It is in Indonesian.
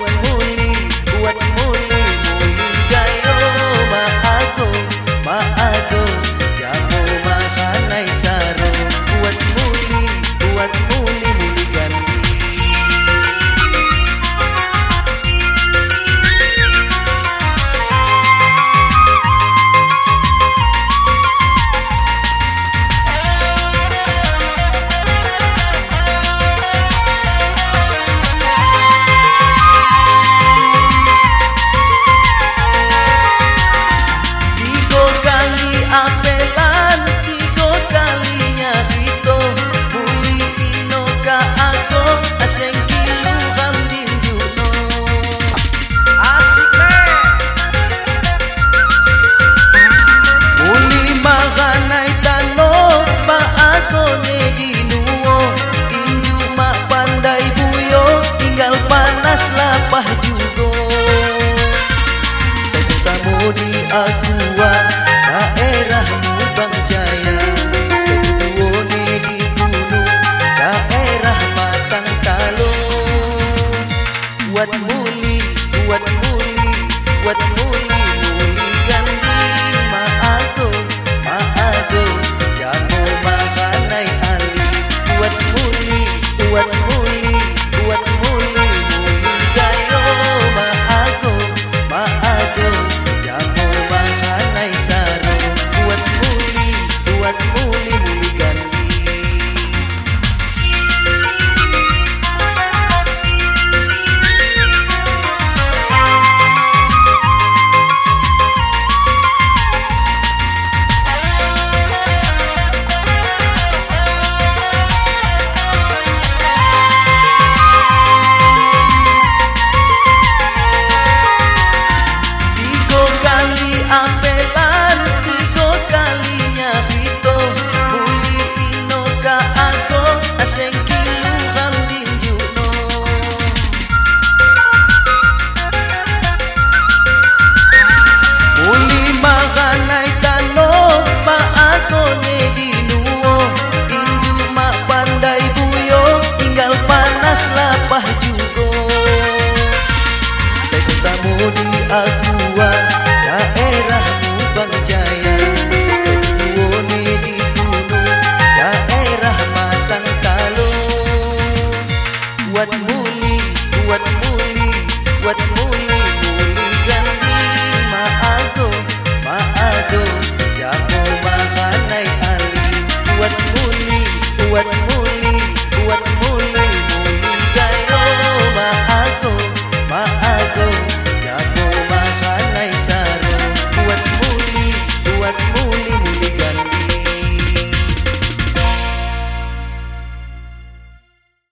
wet. what you napah juga. Saya ketemu di Aqua Daerah Bubang Jaya. Saya di gunung Daerah Matang Talung Buatmu